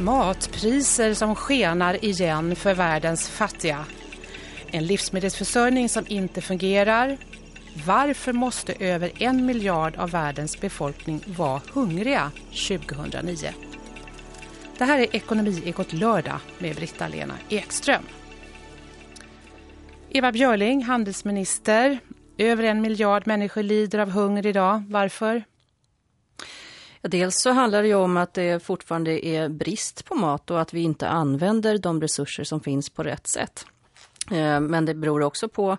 Matpriser som skenar igen för världens fattiga. En livsmedelsförsörjning som inte fungerar. Varför måste över en miljard av världens befolkning vara hungriga 2009? Det här är Ekonomi Ekot lördag med Britta-Lena Ekström. Eva Björling, handelsminister. Över en miljard människor lider av hunger idag. Varför? Ja, dels så handlar det ju om att det fortfarande är brist på mat och att vi inte använder de resurser som finns på rätt sätt. Eh, men det beror också på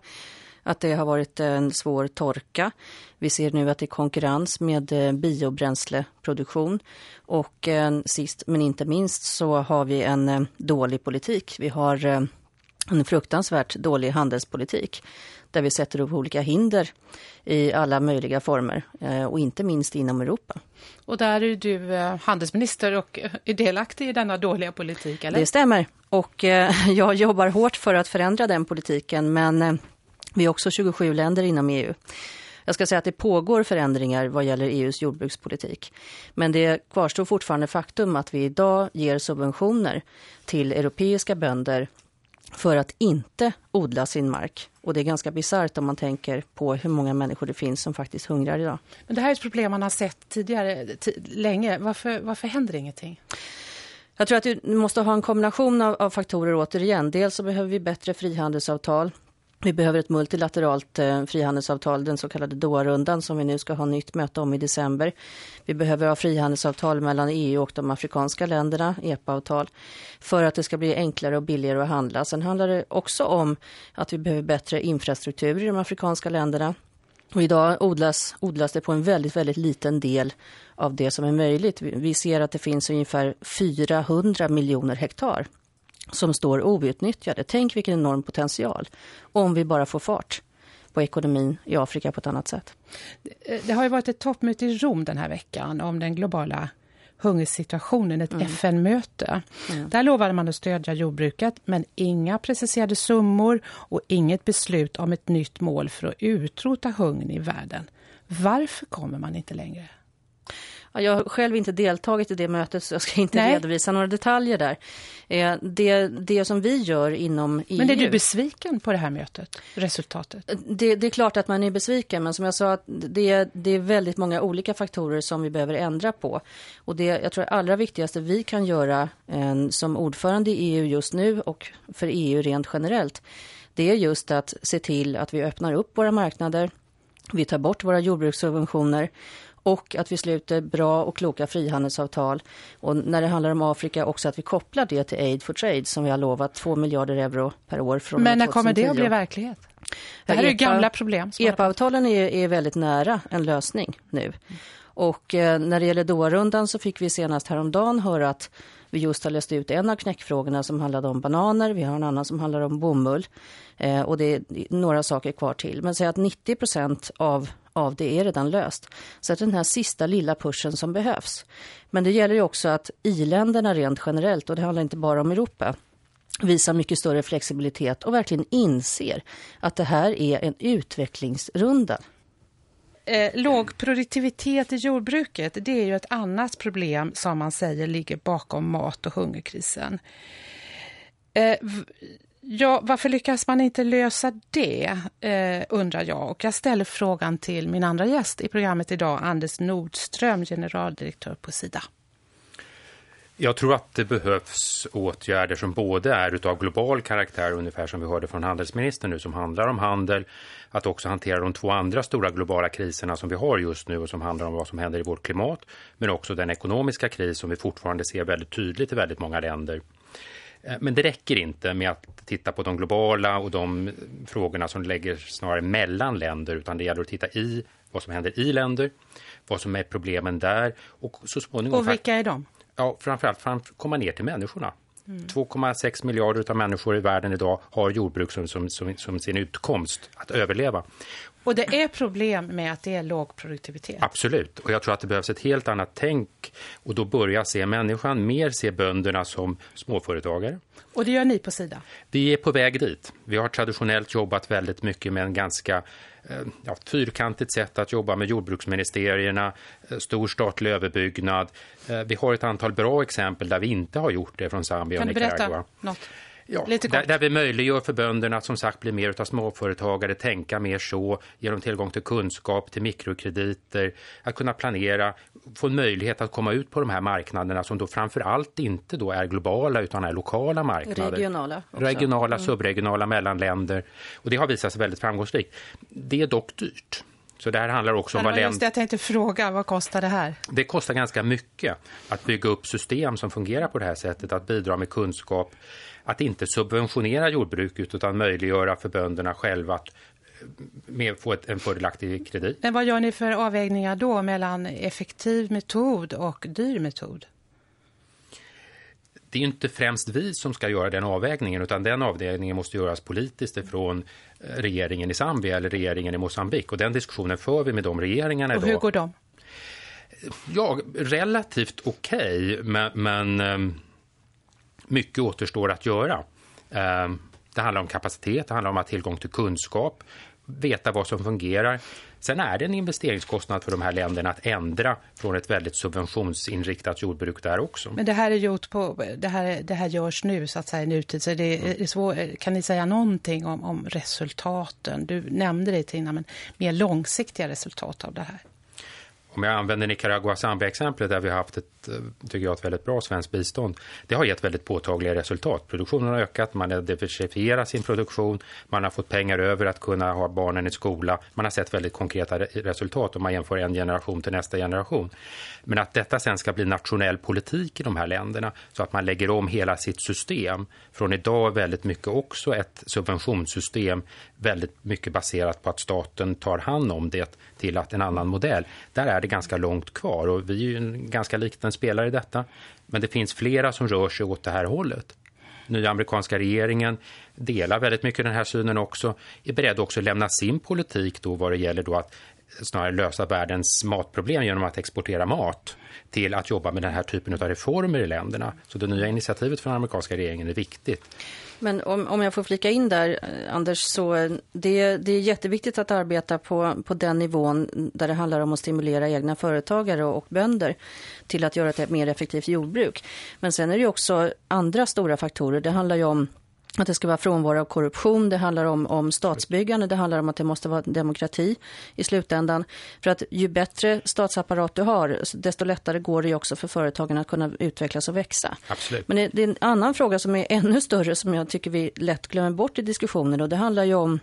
att det har varit en svår torka. Vi ser nu att det är konkurrens med eh, biobränsleproduktion och eh, sist men inte minst så har vi en dålig politik. Vi har en fruktansvärt dålig handelspolitik där vi sätter upp olika hinder i alla möjliga former och inte minst inom Europa. Och där är du handelsminister och är delaktig i denna dåliga politik, eller? Det stämmer. Och jag jobbar hårt för att förändra den politiken men vi är också 27 länder inom EU. Jag ska säga att det pågår förändringar vad gäller EUs jordbrukspolitik. Men det kvarstår fortfarande faktum att vi idag ger subventioner till europeiska bönder för att inte odla sin mark. Och det är ganska bizarrt om man tänker på hur många människor det finns som faktiskt hungrar idag. Men det här är ett problem man har sett tidigare, länge. Varför, varför händer ingenting? Jag tror att du måste ha en kombination av, av faktorer återigen. Dels så behöver vi bättre frihandelsavtal vi behöver ett multilateralt eh, frihandelsavtal, den så kallade Doha-rundan som vi nu ska ha nytt möte om i december. Vi behöver ha frihandelsavtal mellan EU och de afrikanska länderna, EPA-avtal, för att det ska bli enklare och billigare att handla. Sen handlar det också om att vi behöver bättre infrastruktur i de afrikanska länderna. Och idag odlas, odlas det på en väldigt, väldigt liten del av det som är möjligt. Vi ser att det finns ungefär 400 miljoner hektar som står outnyttjade. Tänk vilken enorm potential om vi bara får fart på ekonomin i Afrika på ett annat sätt. Det har ju varit ett toppmöte i Rom den här veckan om den globala hungersituationen, ett mm. FN-möte. Mm. Där lovade man att stödja jordbruket men inga preciserade summor och inget beslut om ett nytt mål för att utrota hungern i världen. Varför kommer man inte längre? Jag har själv inte deltagit i det mötet så jag ska inte Nej. redovisa några detaljer där. Eh, det, det som vi gör inom EU... Men är du besviken på det här mötet, resultatet? Det, det är klart att man är besviken men som jag sa, det, det är väldigt många olika faktorer som vi behöver ändra på. Och det jag tror allra viktigaste vi kan göra eh, som ordförande i EU just nu och för EU rent generellt det är just att se till att vi öppnar upp våra marknader, vi tar bort våra jordbrukssubventioner och att vi sluter bra och kloka frihandelsavtal. Och när det handlar om Afrika också att vi kopplar det till Aid for Trade som vi har lovat 2 miljarder euro per år från Men när kommer det att bli verklighet? Det här är ju gamla problem. EPA-avtalen är, är väldigt nära en lösning nu. Och eh, när det gäller Doha-rundan så fick vi senast häromdagen höra att vi just har löst ut en av knäckfrågorna som handlade om bananer. Vi har en annan som handlar om bomull. Eh, och det är några saker kvar till. Men säg att 90 procent av av det är redan löst. Så att den här sista lilla pushen som behövs. Men det gäller ju också att i-länderna rent generellt, och det handlar inte bara om Europa, visar mycket större flexibilitet och verkligen inser att det här är en utvecklingsrunda. Eh, låg produktivitet i jordbruket det är ju ett annat problem som man säger ligger bakom mat- och hungerkrisen. Eh, Ja, varför lyckas man inte lösa det, eh, undrar jag. Och jag ställer frågan till min andra gäst i programmet idag, Anders Nordström, generaldirektör på Sida. Jag tror att det behövs åtgärder som både är utav global karaktär, ungefär som vi hörde från handelsministern nu, som handlar om handel, att också hantera de två andra stora globala kriserna som vi har just nu och som handlar om vad som händer i vårt klimat, men också den ekonomiska kris som vi fortfarande ser väldigt tydligt i väldigt många länder. Eh, men det räcker inte med att titta på de globala och de frågorna som lägger snarare mellan länder utan det gäller att titta i vad som händer i länder, vad som är problemen där och så småningom... Och vilka är de? Ja, framförallt fram, komma ner till människorna. Mm. 2,6 miljarder av människor i världen idag har jordbruk som, som, som, som sin utkomst att överleva. Och det är problem med att det är låg produktivitet. Absolut, och jag tror att det behövs ett helt annat tänk och då börja se människan, mer se bönderna som småföretagare. Och det gör ni på Sida? Vi är på väg dit. Vi har traditionellt jobbat väldigt mycket med en ganska ja, fyrkantigt sätt att jobba med jordbruksministerierna, eh, stor statlig överbyggnad. Eh, vi har ett antal bra exempel där vi inte har gjort det från Zambia och Nicaragua. Något? Ja, där, där, vi möjliggör för bönderna att som sagt bli mer av småföretagare, tänka mer så, ge dem tillgång till kunskap, till mikrokrediter, att kunna planera, få en möjlighet att komma ut på de här marknaderna som då framför allt inte då är globala utan är lokala marknader. Regionala. Också. Regionala, mm. subregionala, mellanländer. Och det har visat sig väldigt framgångsrikt. Det är dock dyrt. Så det här handlar också om vad länder... Just det, jag tänkte fråga, vad kostar det här? Det kostar ganska mycket att bygga upp system som fungerar på det här sättet, att bidra med kunskap, att inte subventionera jordbruket utan möjliggöra för bönderna själva att eh, med, få ett, en fördelaktig kredit. Men vad gör ni för avvägningar då mellan effektiv metod och dyr metod? Det är inte främst vi som ska göra den avvägningen utan den avvägningen måste göras politiskt ifrån regeringen i Zambia eller regeringen i Mosambik och den diskussionen för vi med de regeringarna idag. Och hur går de? Ja, relativt okej okay, men, men ehm, mycket återstår att göra. Ehm, det handlar om kapacitet, det handlar om att ha tillgång till kunskap, veta vad som fungerar. Sen är det en investeringskostnad för de här länderna att ändra från ett väldigt subventionsinriktat jordbruk där också. Men det här är gjort på, det här, det här görs nu så att säga nutid. Så det är svår, kan ni säga någonting om, om resultaten? Du nämnde det Tina, men mer långsiktiga resultat av det här om jag använder Nicaragua Zambia-exemplet där vi har haft ett, Eh, tycker jag, ett väldigt bra svenskt bistånd. Det har gett väldigt påtagliga resultat. Produktionen har ökat, man har diversifierat sin produktion, man har fått pengar över att kunna ha barnen i skola. Man har sett väldigt konkreta resultat om man jämför en generation till nästa generation. Men att detta sen ska bli nationell politik i de här länderna så att man lägger om hela sitt system. Från idag väldigt mycket också ett subventionssystem väldigt mycket baserat på att staten tar hand om det till att en annan modell. Där är det ganska långt kvar och vi är ju en ganska en spelare i detta. Men det finns flera som rör sig åt det här hållet. Nya amerikanska regeringen delar väldigt mycket den här synen också. Är beredd också att lämna sin politik då vad det gäller då att snarare lösa världens matproblem genom att exportera mat till att jobba med den här typen av reformer i länderna. Så det nya initiativet från den amerikanska regeringen är viktigt. Men om, om jag får flika in där, eh, Anders, så det, det är jätteviktigt att arbeta på, på den nivån där det handlar om att stimulera egna företagare och, och bönder till att göra ett mer effektivt jordbruk. Men sen är det också andra stora faktorer. Det handlar ju om att det ska vara frånvaro av korruption, det handlar om, om statsbyggande, det handlar om att det måste vara demokrati i slutändan. För att ju bättre statsapparat du har, desto lättare går det också för företagen att kunna utvecklas och växa. Absolut. Men det, är en annan fråga som är ännu större som jag tycker vi lätt glömmer bort i diskussionen och det handlar ju om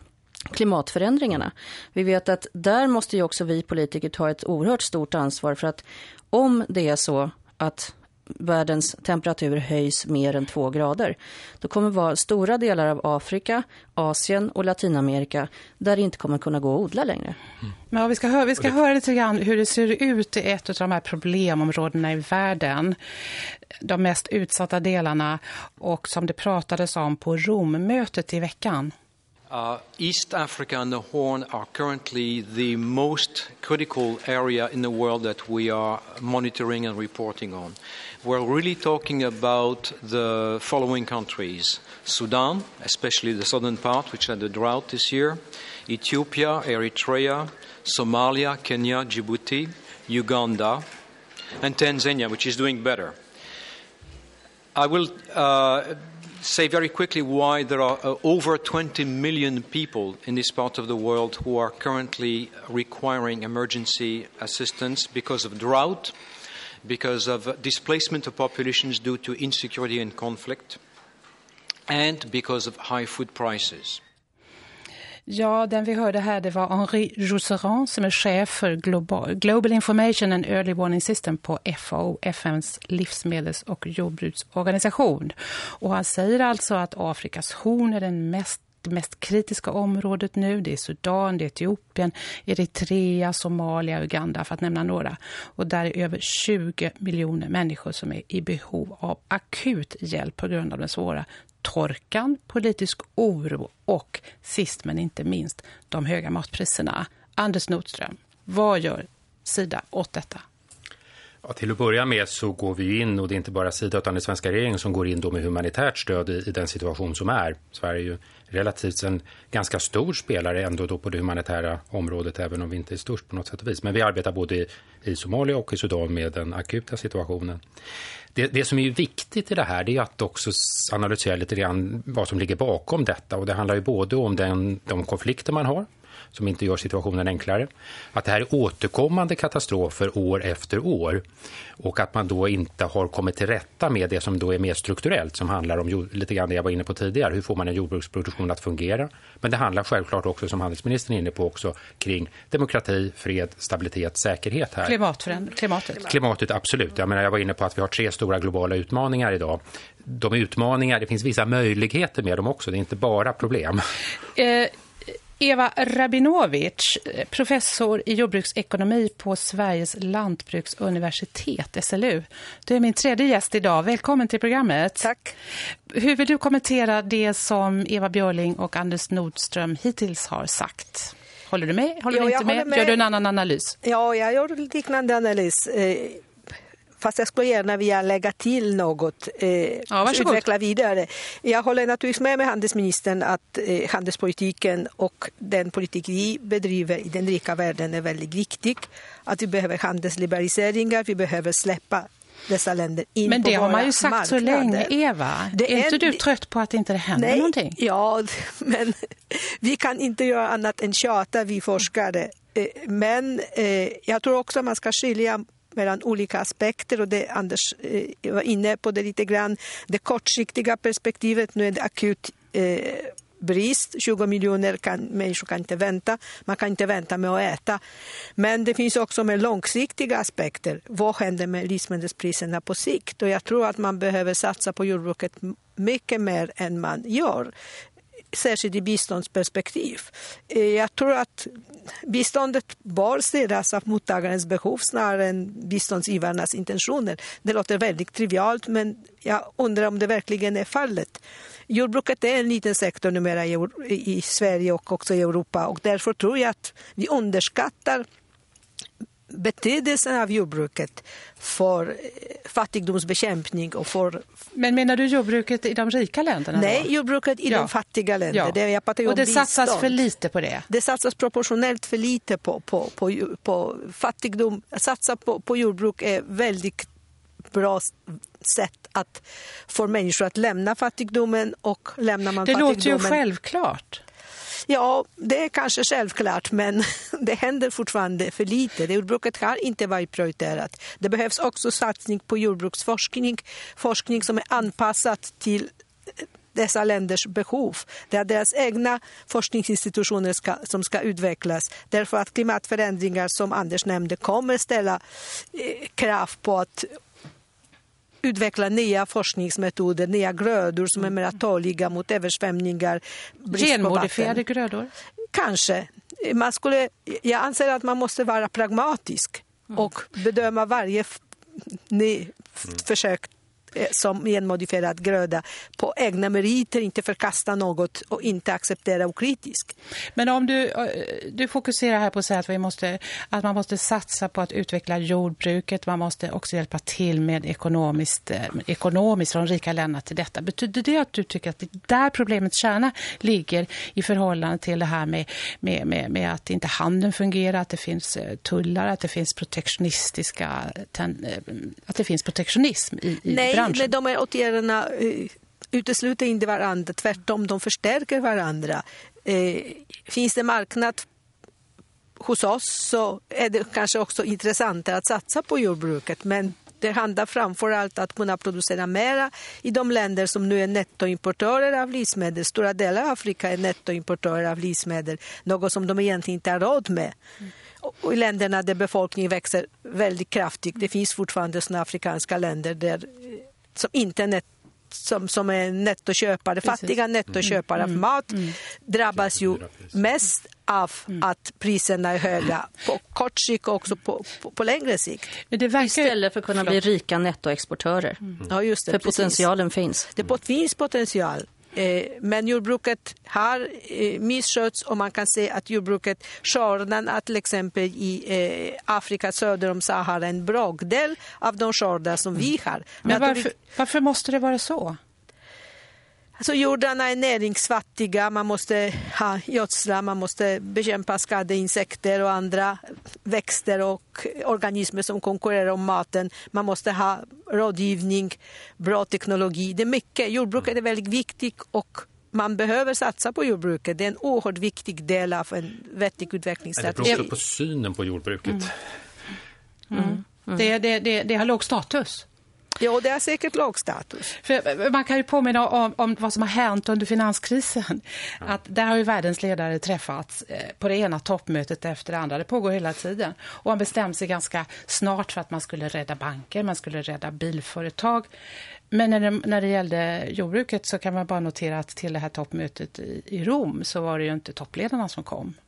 klimatförändringarna. Vi vet att där måste ju också vi politiker ta ett oerhört stort ansvar för att om det är så att världens temperatur höjs mer än två grader. Då kommer vara stora delar av Afrika, Asien och Latinamerika där det inte kommer kunna gå att odla längre. Mm. Men vi ska, höra, vi ska höra lite grann hur det ser ut i ett av de här problemområdena i världen. De mest utsatta delarna och som det pratades om på Rommötet i veckan. Uh, East Africa and the Horn are currently the most critical area in the world that we are monitoring and reporting on. We're really talking about the following countries Sudan, especially the southern part, which had a drought this year, Ethiopia, Eritrea, Somalia, Kenya, Djibouti, Uganda, and Tanzania, which is doing better. I will. Uh, say very quickly why there are uh, over 20 million people in this part of the world who are currently requiring emergency assistance because of drought, because of displacement of populations due to insecurity and conflict, and because of high food prices. Ja, den vi hörde här det var Henri Jousserand som är chef för Global, Global Information and Early Warning System på FAO, FNs livsmedels- och jordbruksorganisation. Och han säger alltså att Afrikas horn är den mest det mest kritiska området nu. Det är Sudan, det är Etiopien, Eritrea, Somalia, Uganda för att nämna några. Och där är över 20 miljoner människor som är i behov av akut hjälp på grund av den svåra torkan, politisk oro och sist men inte minst de höga matpriserna. Anders Nordström, vad gör Sida åt detta? Ja, till att börja med så går vi in, och det är inte bara Sida utan den svenska regeringen som går in då med humanitärt stöd i, i den situation som är. Sverige är ju relativt en ganska stor spelare ändå då på det humanitära området även om vi inte är störst på något sätt och vis. Men vi arbetar både i, i Somalia och i Sudan med den akuta situationen. Det, det, som är viktigt i det här är att också analysera lite grann vad som ligger bakom detta. Och det handlar ju både om den, de konflikter man har som inte gör situationen enklare. Att det här är återkommande katastrofer år efter år och att man då inte har kommit till rätta med det som då är mer strukturellt som handlar om lite grann det jag var inne på tidigare. Hur får man en jordbruksproduktion att fungera? Men det handlar självklart också som handelsministern är inne på också kring demokrati, fred, stabilitet, säkerhet här. Klimatet. Klimatet, absolut. Jag menar jag var inne på att vi har tre stora globala utmaningar idag de utmaningar, det finns vissa möjligheter med dem också, det är inte bara problem. Eh, Eva Rabinovic, professor i jordbruksekonomi på Sveriges lantbruksuniversitet, SLU. Du är min tredje gäst idag. Välkommen till programmet. Tack. Hur vill du kommentera det som Eva Björling och Anders Nordström hittills har sagt? Håller du med? Håller jo, du inte med? med? Gör du en annan analys? Ja, jag gör en liknande analys. Fast jag skulle gärna vilja lägga till något, eh, ja, utveckla vidare. Jag håller naturligtvis med med handelsministern att eh, handelspolitiken och den politik vi bedriver i den rika världen är väldigt viktig. Att vi behöver handelsliberaliseringar, vi behöver släppa dessa länder in Men det på har man ju sagt marknader. så länge, Eva. Det är, är inte du trött på att inte det händer nej, någonting? Ja, men vi kan inte göra annat än tjata, vi forskare. Eh, men eh, jag tror också att man ska skilja mellan olika aspekter och det Anders eh, var inne på det lite grann. Det kortsiktiga perspektivet, nu är det akut eh, brist. 20 miljoner kan, människor kan inte vänta. Man kan inte vänta med att äta. Men det finns också mer långsiktiga aspekter. Vad händer med livsmedelspriserna på sikt? Och jag tror att man behöver satsa på jordbruket mycket mer än man gör särskilt i biståndsperspektiv. Eh, jag tror att biståndet bör styras av mottagarens behov snarare än biståndsgivarnas intentioner. Det låter väldigt trivialt men jag undrar om det verkligen är fallet. Jordbruket är en liten sektor numera i Sverige och också i Europa och därför tror jag att vi underskattar betydelsen av jordbruket för eh, fattigdomsbekämpning och för... Men menar du jordbruket i de rika länderna? Nej, då? jordbruket i ja. de fattiga länderna. Ja. jag och det satsas för lite på det? Det satsas proportionellt för lite på, på, på, på fattigdom. Att satsa på, på jordbruk är väldigt bra sätt att få människor att lämna fattigdomen och lämnar man det fattigdomen... Det låter ju självklart. Ja, det är kanske självklart, men det händer fortfarande för lite. Jordbruket har inte varit prioriterat. Det behövs också satsning på jordbruksforskning, forskning som är anpassad till eh, dessa länders behov. Det är deras egna forskningsinstitutioner ska, som ska utvecklas. Därför att klimatförändringar som Anders nämnde kommer ställa eh, krav på att utveckla nya forskningsmetoder, nya grödor som är mer tåliga mot översvämningar. Genmodifierade grödor? Kanske. Man skulle, jag anser att man måste vara pragmatisk och bedöma varje försök Eh, som genmodifierad gröda på egna meriter, inte förkasta något och inte acceptera okritiskt. Men om du, eh, du fokuserar här på att säga att, vi måste, att man måste satsa på att utveckla jordbruket, man måste också hjälpa till med ekonomiskt, eh, ekonomiskt från rika länder till detta. Betyder det att du tycker att det där problemets kärna ligger i förhållande till det här med, med, med, med att inte handeln fungerar, att det finns tullar, att det finns protektionistiska att det finns protektionism i, i Nej, branschen? Nej, de här åtgärderna eh, utesluter inte varandra. Tvärtom, de förstärker varandra. Eh, finns det marknad hos oss så är det kanske också intressantare att satsa på jordbruket. Men det handlar framför allt om att kunna producera mera i de länder som nu är nettoimportörer av livsmedel. Stora delar av Afrika är nettoimportörer av livsmedel, något som de egentligen inte har råd med. Och i länderna där befolkningen växer väldigt kraftigt. Det finns fortfarande sådana afrikanska länder där, som inte är som, som är nettoköpare, Precis. fattiga nettoköpare mm. av mat mm. drabbas ju mest av mm. att priserna är höga på kort sikt och också på, på, på längre sikt. Verkar... Istället för att kunna bli rika nettoexportörer. Mm. Ja, just det, för precis. potentialen finns. Det finns potential. Eh, men jordbruket har eh, misskötts och man kan se att jordbruket, skördarna till exempel i eh, Afrika söder om Sahara, en bråkdel av de skördar som vi har. Men varför, varför måste det vara så? Alltså jordarna är näringsfattiga, man måste ha gödsla, man måste bekämpa skadeinsekter och andra växter och organismer som konkurrerar om maten. Man måste ha rådgivning, bra teknologi. Det är mycket. Jordbruket är väldigt viktigt och man behöver satsa på jordbruket. Det är en oerhört viktig del av en vettig utvecklingsstrategi. Det beror på synen på jordbruket. Mm. Mm. Mm. Det, det, det, det har låg status. Ja, det är säkert låg status. För man kan ju påminna om, om vad som har hänt under finanskrisen. Ja. Att där har ju världens ledare träffats eh, på det ena toppmötet efter det andra. Det pågår hela tiden. Och man bestämde sig ganska snart för att man skulle rädda banker, man skulle rädda bilföretag. Men när det, när det gällde jordbruket så kan man bara notera att till det här toppmötet i, i Rom så var det ju inte toppledarna som kom Eh,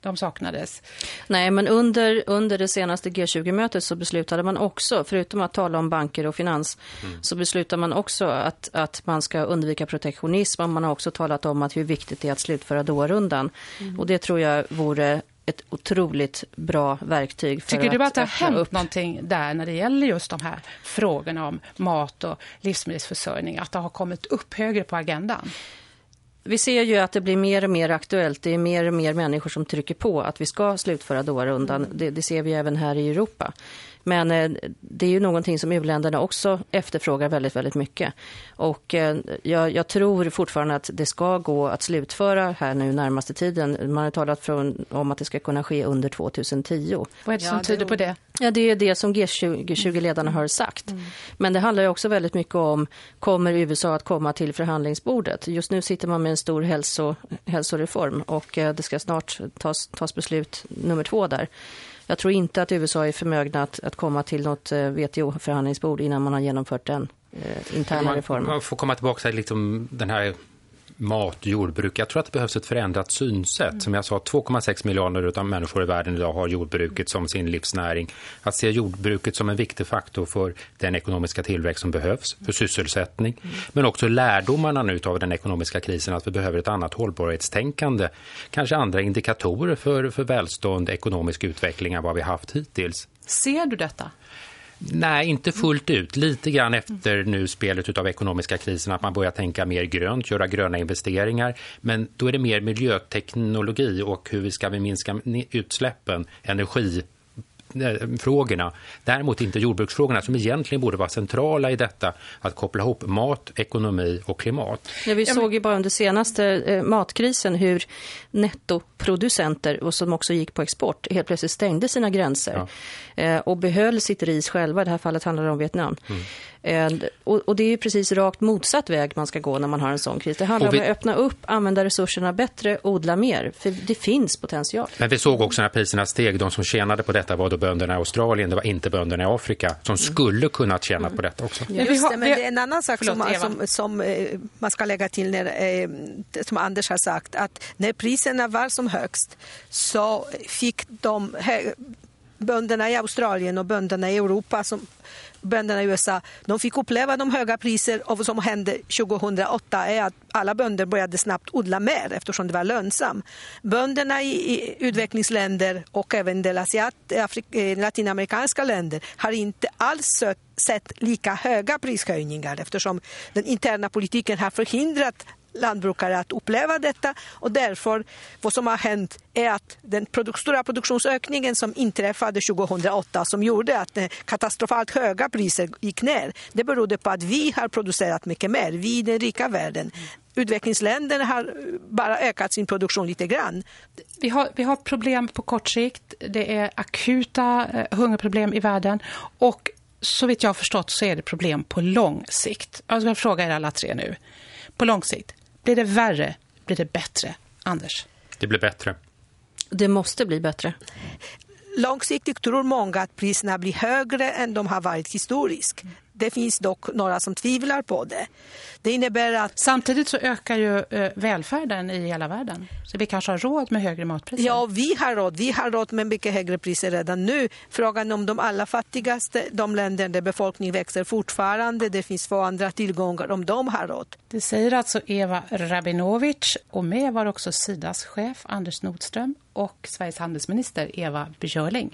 de saknades. Nej, men under, under det senaste G20-mötet så beslutade man också, förutom att tala om banker och finans, mm. så beslutade man också att, att man ska undvika protektionism och man har också talat om att hur viktigt det är att slutföra dårundan. Mm. Och det tror jag vore ett otroligt bra verktyg. För Tycker du att det har hänt upp. någonting där när det gäller just de här frågorna om mat och livsmedelsförsörjning? Att det har kommit upp högre på agendan? Vi ser ju att det blir mer och mer aktuellt. Det är mer och mer människor som trycker på att vi ska slutföra Doharundan, Mm. Det, det, ser vi även här i Europa. Men eh, det är ju någonting som u-länderna också efterfrågar väldigt, väldigt mycket. Och eh, jag, jag, tror fortfarande att det ska gå att slutföra här nu närmaste tiden. Man har talat från, om att det ska kunna ske under 2010. Vad är det som ja, tyder på det? Ja, det är det som G20-ledarna har sagt. Mm. Men det handlar ju också väldigt mycket om, kommer USA att komma till förhandlingsbordet? Just nu sitter man med en stor hälso, hälsoreform och eh, det ska snart tas, tas beslut nummer två där. Jag tror inte att USA är förmögna att, att komma till något eh, WTO-förhandlingsbord innan man har genomfört den eh, interna reformen. Man får komma tillbaka till liksom den här mat, jordbruk. Jag tror att det behövs ett förändrat synsätt. Mm. Som jag sa, 2,6 miljoner av människor i världen idag har jordbruket som sin livsnäring. Att se jordbruket som en viktig faktor för den ekonomiska tillväxt som behövs, för sysselsättning. Mm. Men också lärdomarna nu av den ekonomiska krisen att vi behöver ett annat hållbarhetstänkande. Kanske andra indikatorer för, för välstånd, ekonomisk utveckling än vad vi haft hittills. Ser du detta? Nej, inte fullt ut. Lite grann efter nu spelet av ekonomiska krisen att man börjar tänka mer grönt, göra gröna investeringar. Men då är det mer miljöteknologi och hur vi ska minska utsläppen, energi frågorna. Däremot inte jordbruksfrågorna som egentligen borde vara centrala i detta att koppla ihop mat, ekonomi och klimat. Ja, vi såg ju bara under senaste eh, matkrisen hur nettoproducenter och som också gick på export helt plötsligt stängde sina gränser ja. eh, och behöll sitt ris själva. I det här fallet handlar det om Vietnam. Mm. Eh, och, och, det är ju precis rakt motsatt väg man ska gå när man har en sån kris. Det handlar vi... om att öppna upp, använda resurserna bättre, odla mer. För det finns potential. Men vi såg också när priserna steg, de som tjänade på detta var då bönderna i Australien, det var inte bönderna i Afrika som mm. skulle kunna tjäna mm. på detta också. Just det, men det är en annan sak Förlåt, som, som, som eh, man ska lägga till när, eh, som Anders har sagt, att när priserna var som högst så fick de bönderna i Australien och bönderna i Europa som bönderna i USA, de fick uppleva de höga priser och vad som hände 2008 är att alla bönder började snabbt odla mer eftersom det var lönsamt. Bönderna i, i utvecklingsländer och även del asiat, Afrik, eh, latinamerikanska länder har inte alls sett lika höga prishöjningar eftersom den interna politiken har förhindrat lantbrukare att uppleva detta och därför vad som har hänt är att den produk stora produktionsökningen som inträffade 2008 som gjorde att eh, katastrofalt höga priser gick ner, det berodde på att vi har producerat mycket mer, vi i den rika världen. Utvecklingsländerna har eh, bara ökat sin produktion lite grann. Vi har, vi har problem på kort sikt, det är akuta eh, hungerproblem i världen och så vitt jag har förstått så är det problem på lång sikt. Jag ska fråga er alla tre nu. På lång sikt, blir det värre? Blir det bättre? Anders? Det blir bättre. Det måste bli bättre. Långsiktigt tror många att priserna blir högre än de har varit historiskt. Det finns dock några som tvivlar på det. Det innebär att... Samtidigt så ökar ju eh, välfärden i hela världen. Så vi kanske har råd med högre matpriser. Ja, vi har råd. Vi har råd med mycket högre priser redan nu. Frågan om de allra fattigaste, de länder där befolkningen växer fortfarande, det finns få andra tillgångar, om de har råd. Det säger alltså Eva Rabinovic och med var också Sidas chef Anders Nordström och Sveriges handelsminister Eva Björling.